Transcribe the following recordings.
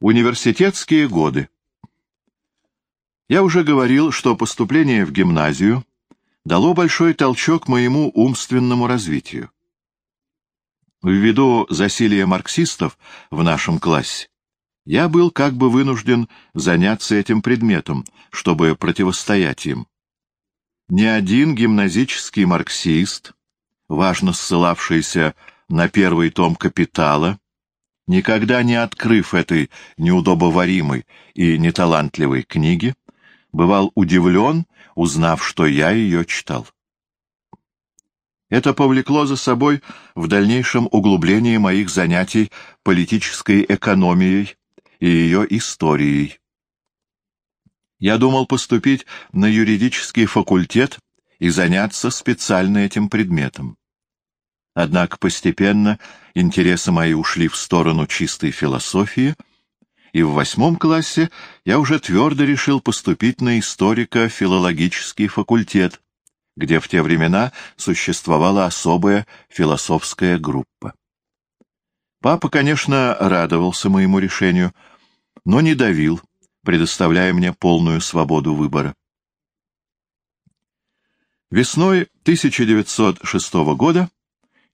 Университетские годы. Я уже говорил, что поступление в гимназию дало большой толчок моему умственному развитию. Ввиду засилия марксистов в нашем классе, я был как бы вынужден заняться этим предметом, чтобы противостоять им. Ни один гимназический марксист, важно ссылавшийся на первый том «Капитала», никогда не открыв этой неудобоваримой и неталантливой книги, бывал удивлен, узнав, что я ее читал. Это повлекло за собой в дальнейшем углубление моих занятий политической экономией и ее историей. Я думал поступить на юридический факультет и заняться специально этим предметом. Однако постепенно интересы мои ушли в сторону чистой философии, и в восьмом классе я уже твердо решил поступить на историко-филологический факультет, где в те времена существовала особая философская группа. Папа, конечно, радовался моему решению, но не давил, предоставляя мне полную свободу выбора. Весной 1906 года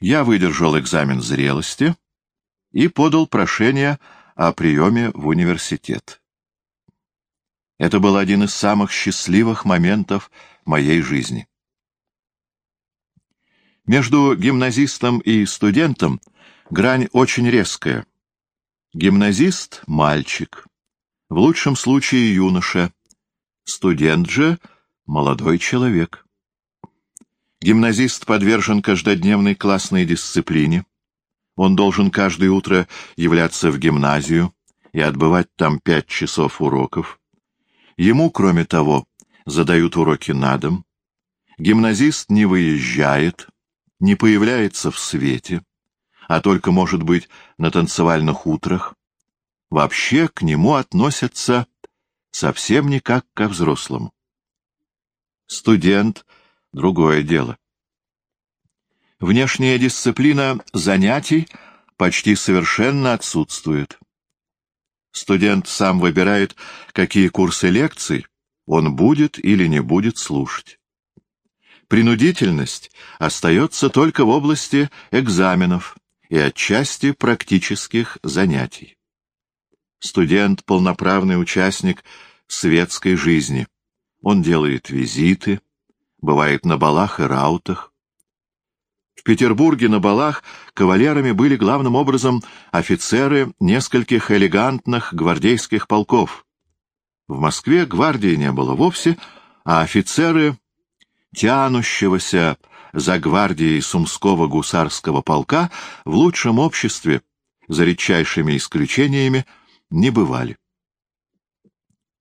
я выдержал экзамен зрелости и подал прошение о приеме в университет. Это был один из самых счастливых моментов моей жизни. Между гимназистом и студентом грань очень резкая. Гимназист — мальчик, в лучшем случае юноша, студент же — молодой человек. Гимназист подвержен каждодневной классной дисциплине. Он должен каждое утро являться в гимназию и отбывать там пять часов уроков. Ему, кроме того, задают уроки на дом. Гимназист не выезжает, не появляется в свете, а только, может быть, на танцевальных утрах. Вообще к нему относятся совсем не как ко взрослому. Студент — другое дело. Внешняя дисциплина занятий почти совершенно отсутствует. Студент сам выбирает, какие курсы лекций он будет или не будет слушать. Принудительность остается только в области экзаменов и отчасти практических занятий. Студент — полноправный участник светской жизни. Он делает визиты, бывает на балах и раутах, в Петербурге на балах кавалерами были главным образом офицеры нескольких элегантных гвардейских полков. В Москве гвардии не было вовсе, а офицеры тянущегося за гвардией Сумского гусарского полка в лучшем обществе, за редчайшими исключениями, не бывали.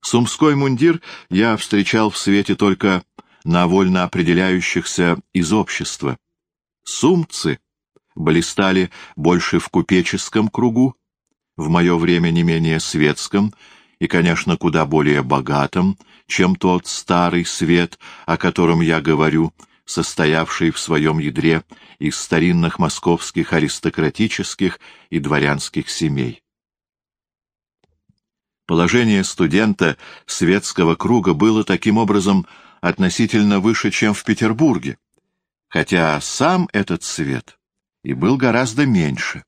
Сумской мундир я встречал в свете только на вольно определяющихся из общества. Сумцы блистали больше в купеческом кругу, в мое время не менее светском и, конечно, куда более богатом, чем тот старый свет, о котором я говорю, состоявший в своем ядре из старинных московских аристократических и дворянских семей. Положение студента светского круга было таким образом относительно выше, чем в Петербурге, хотя сам этот свет и был гораздо меньше.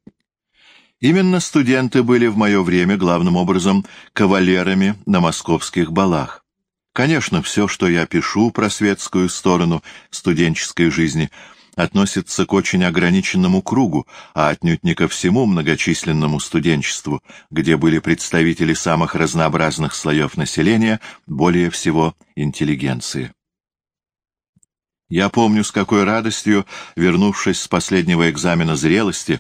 Именно студенты были в мое время главным образом кавалерами на московских балах. Конечно, все, что я пишу про светскую сторону студенческой жизни, относится к очень ограниченному кругу, а отнюдь не ко всему многочисленному студенчеству, где были представители самых разнообразных слоев населения, более всего интеллигенции. Я помню, с какой радостью, вернувшись с последнего экзамена зрелости,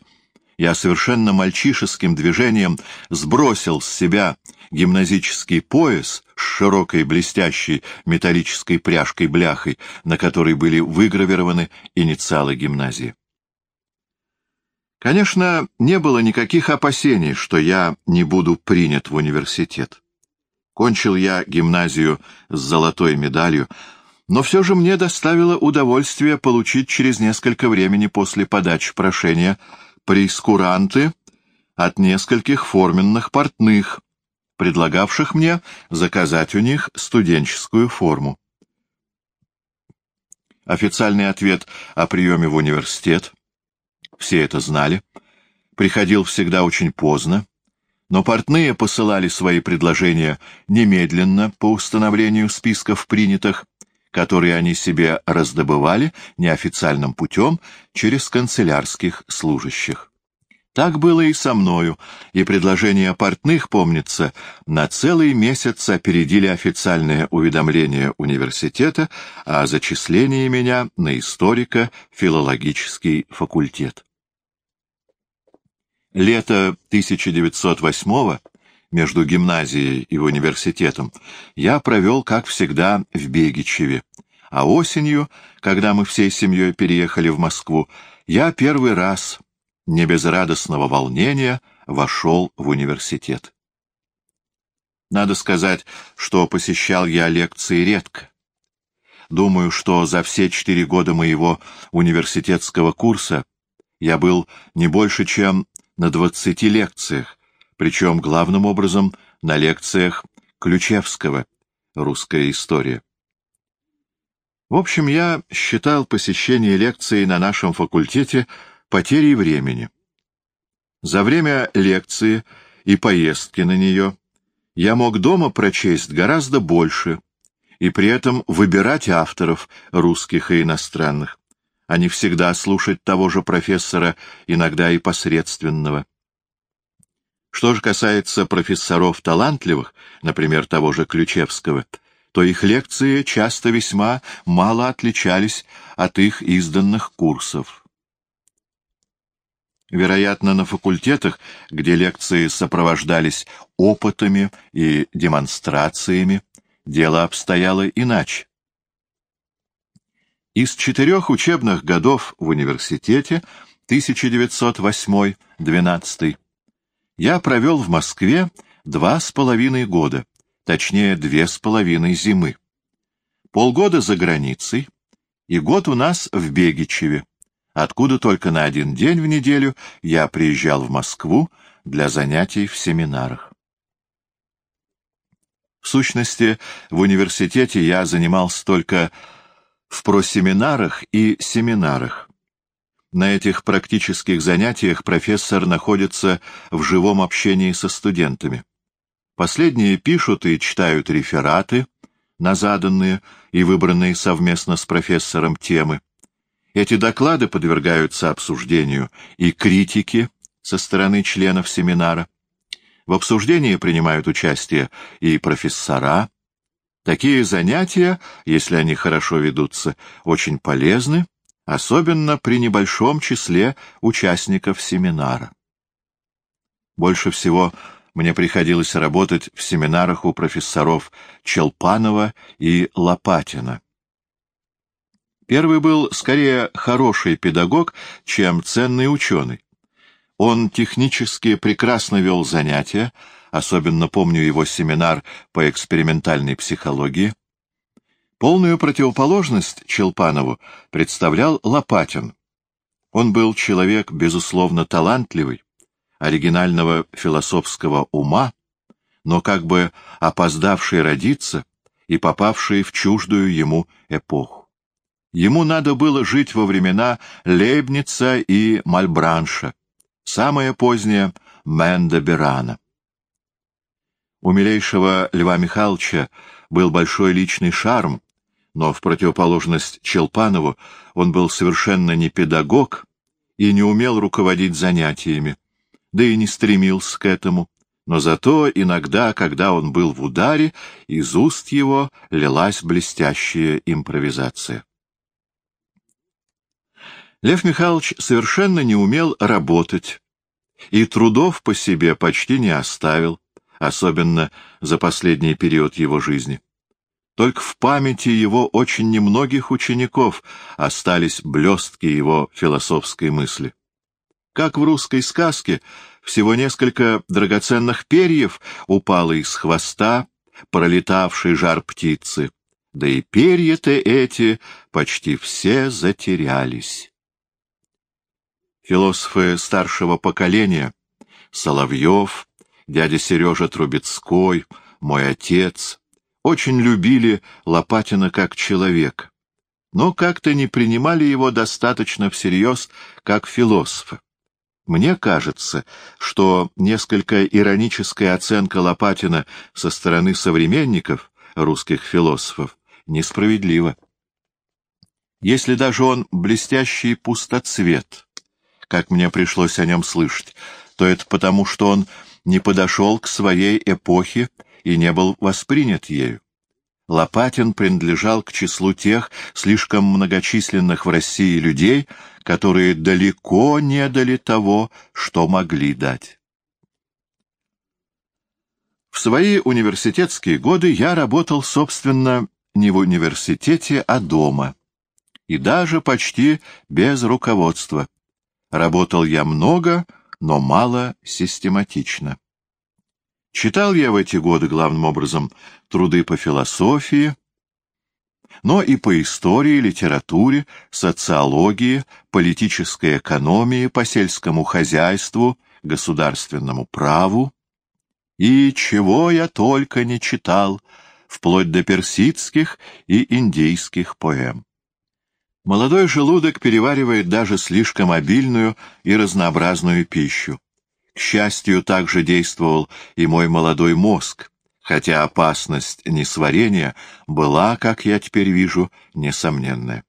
я совершенно мальчишеским движением сбросил с себя гимназический пояс с широкой блестящей металлической пряжкой-бляхой, на которой были выгравированы инициалы гимназии. Конечно, не было никаких опасений, что я не буду принят в университет. Кончил я гимназию с золотой медалью, но все же мне доставило удовольствие получить через несколько времени после подачи прошения прескуранты от нескольких форменных портных, предлагавших мне заказать у них студенческую форму. Официальный ответ о приеме в университет, все это знали, приходил всегда очень поздно, но портные посылали свои предложения немедленно по установлению списков принятых, которые они себе раздобывали неофициальным путем через канцелярских служащих. Так было и со мною, и предложения портных, помнится, на целый месяц опередили официальное уведомление университета о зачислении меня на историко-филологический факультет. Лето 1908 между гимназией и университетом я провел, как всегда, в Бегичеве, а осенью, когда мы всей семьей переехали в Москву, я первый раз не без радостного волнения вошел в университет. Надо сказать, что посещал я лекции редко. Думаю, что за все четыре года моего университетского курса я был не больше, чем на двадцати лекциях, причем главным образом на лекциях Ключевского «Русская история». В общем, я считал посещение лекций на нашем факультете потерей времени. За время лекции и поездки на нее я мог дома прочесть гораздо больше и при этом выбирать авторов, русских и иностранных, а не всегда слушать того же профессора, иногда и посредственного. Что же касается профессоров талантливых, например, того же Ключевского, то их лекции часто весьма мало отличались от их изданных курсов. Вероятно, на факультетах, где лекции сопровождались опытами и демонстрациями, дело обстояло иначе. Из четырех учебных годов в университете 1908-12 я провел в Москве два с половиной года, точнее, две с половиной зимы. Полгода за границей и год у нас в Бегичеве откуда только на один день в неделю я приезжал в Москву для занятий в семинарах. В сущности, в университете я занимался только в просеминарах и семинарах. На этих практических занятиях профессор находится в живом общении со студентами. Последние пишут и читают рефераты на заданные и выбранные совместно с профессором темы, эти доклады подвергаются обсуждению и критике со стороны членов семинара. В обсуждении принимают участие и профессора. Такие занятия, если они хорошо ведутся, очень полезны, особенно при небольшом числе участников семинара. Больше всего мне приходилось работать в семинарах у профессоров Челпанова и Лопатина. Первый был скорее хороший педагог, чем ценный ученый. Он технически прекрасно вел занятия, особенно помню его семинар по экспериментальной психологии. Полную противоположность Челпанову представлял Лопатин. Он был человек, безусловно, талантливый, оригинального философского ума, но как бы опоздавший родиться и попавший в чуждую ему эпоху. Ему надо было жить во времена Лейбница и Мальбранша, самое позднее — Менда Берана. У милейшего Льва Михайловича был большой личный шарм, но в противоположность Челпанову он был совершенно не педагог и не умел руководить занятиями, да и не стремился к этому, но зато иногда, когда он был в ударе, из уст его лилась блестящая импровизация. Лев Михайлович совершенно не умел работать, и трудов по себе почти не оставил, особенно за последний период его жизни. Только в памяти его очень немногих учеников остались блестки его философской мысли. Как в русской сказке, всего несколько драгоценных перьев упало из хвоста пролетавшей жар птицы, да и перья-то эти почти все затерялись. Философы старшего поколения — Соловьев, дядя Сережа Трубецкой, мой отец очень любили Лопатина как человека, но как-то не принимали его достаточно всерьез как философа. Мне кажется, что несколько ироническая оценка Лопатина со стороны современников, русских философов, несправедлива. Если даже он блестящий пустоцвет, как мне пришлось о нем слышать, то это потому, что он не подошел к своей эпохе и не был воспринят ею. Лопатин принадлежал к числу тех слишком многочисленных в России людей, которые далеко не дали того, что могли дать. В свои университетские годы я работал, собственно, не в университете, а дома. И даже почти без руководства. Работал я много, но мало систематично. Читал я в эти годы, главным образом, труды по философии, но и по истории, литературе, социологии, политической экономии, по сельскому хозяйству, государственному праву. И чего я только не читал, вплоть до персидских и индийских поэм. Молодой желудок переваривает даже слишком обильную и разнообразную пищу. К счастью, также действовал и мой молодой мозг, хотя опасность несварения была, как я теперь вижу, несомненная.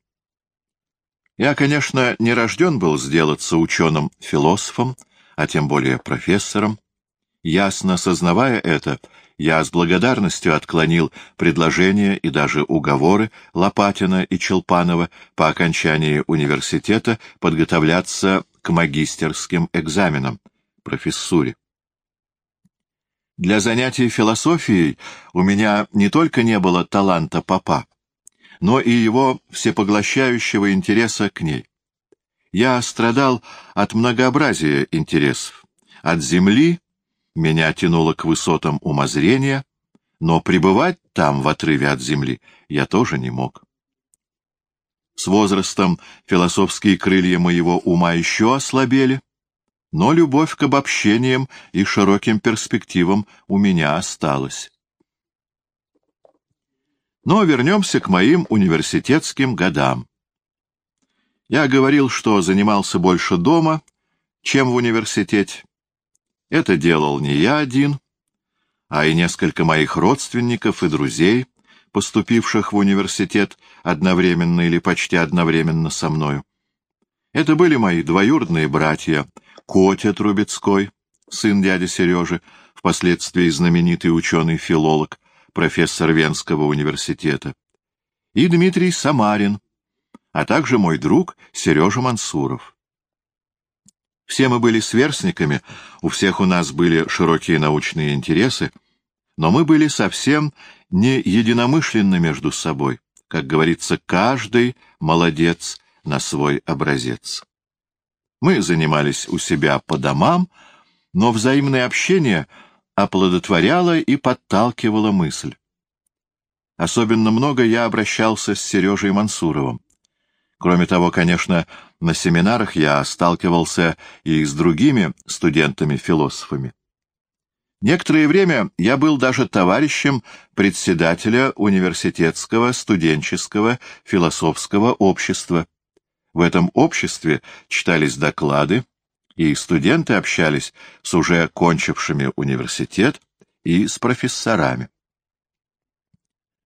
Я, конечно, не рожден был сделаться ученым-философом, а тем более профессором. Ясно сознавая это, я с благодарностью отклонил предложения и даже уговоры Лопатина и Челпанова по окончании университета подготовляться к магистерским экзаменам, профессуре. Для занятий философией у меня не только не было таланта папа, но и его всепоглощающего интереса к ней. Я страдал от многообразия интересов, от земли меня тянуло к высотам умозрения, но пребывать там, в отрыве от земли, я тоже не мог. С возрастом философские крылья моего ума еще ослабели, но любовь к обобщениям и широким перспективам у меня осталась. Но вернемся к моим университетским годам. Я говорил, что занимался больше дома, чем в университете. Это делал не я один, а и несколько моих родственников и друзей, поступивших в университет одновременно или почти одновременно со мною. Это были мои двоюродные братья — Котя Трубецкой, сын дяди Сережи, впоследствии знаменитый ученый-филолог, профессор Венского университета, и Дмитрий Самарин, а также мой друг Сережа Мансуров. Все мы были сверстниками, у всех у нас были широкие научные интересы, но мы были совсем не единомышленны между собой. Как говорится, каждый молодец на свой образец. Мы занимались у себя по домам, но взаимное общение оплодотворяло и подталкивало мысль. Особенно много я обращался с Сережей Мансуровым. Кроме того, конечно, на семинарах я сталкивался и с другими студентами-философами. Некоторое время я был даже товарищем председателя университетского студенческого философского общества. В этом обществе читались доклады, и студенты общались с уже кончившими университет и с профессорами.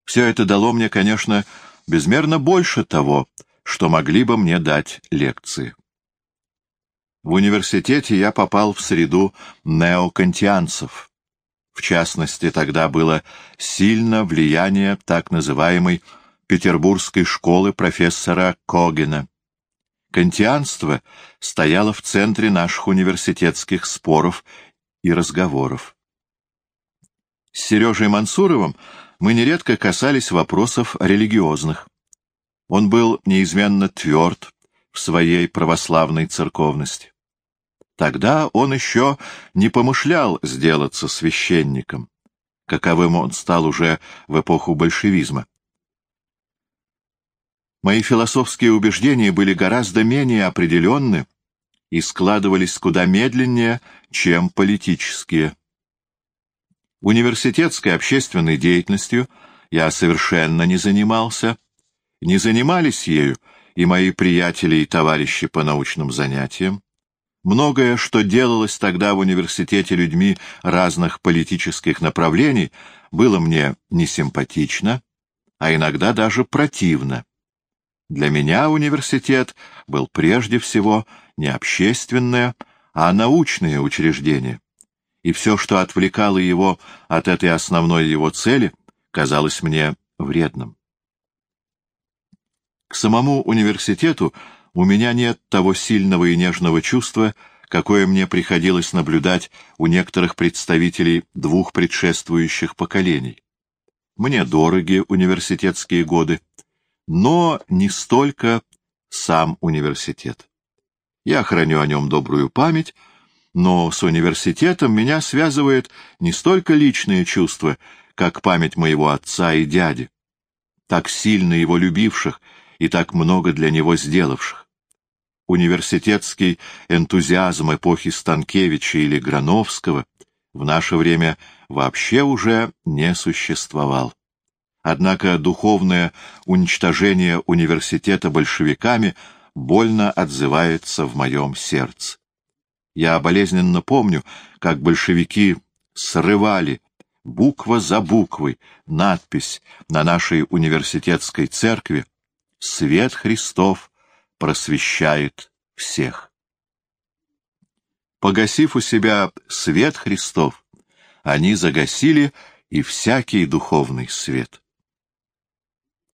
Все это дало мне, конечно, безмерно больше того, что могли бы мне дать лекции. В университете я попал в среду неокантианцев. В частности, тогда было сильно влияние так называемой петербургской школы профессора Когена. Кантианство стояло в центре наших университетских споров и разговоров. С Сережей Мансуровым мы нередко касались вопросов религиозных. Он был неизменно тверд в своей православной церковности. Тогда он еще не помышлял сделаться священником, каковым он стал уже в эпоху большевизма. Мои философские убеждения были гораздо менее определенны и складывались куда медленнее, чем политические. Университетской общественной деятельностью я совершенно не занимался, не занимались ею и мои приятели и товарищи по научным занятиям. Многое, что делалось тогда в университете людьми разных политических направлений, было мне несимпатично, а иногда даже противно. Для меня университет был прежде всего не общественное, а научное учреждение, и все, что отвлекало его от этой основной его цели, казалось мне вредным. К самому университету у меня нет того сильного и нежного чувства, какое мне приходилось наблюдать у некоторых представителей двух предшествующих поколений. Мне дороги университетские годы, но не столько сам университет. Я храню о нем добрую память, но с университетом меня связывает не столько личные чувства, как память моего отца и дяди, так сильно его любивших и так много для него сделавших. Университетский энтузиазм эпохи Станкевича или Грановского в наше время вообще уже не существовал. Однако духовное уничтожение университета большевиками больно отзывается в моем сердце. Я болезненно помню, как большевики срывали буква за буквой надпись на нашей университетской церкви «Свет Христов просвещает всех». Погасив у себя свет Христов, они загасили и всякий духовный свет.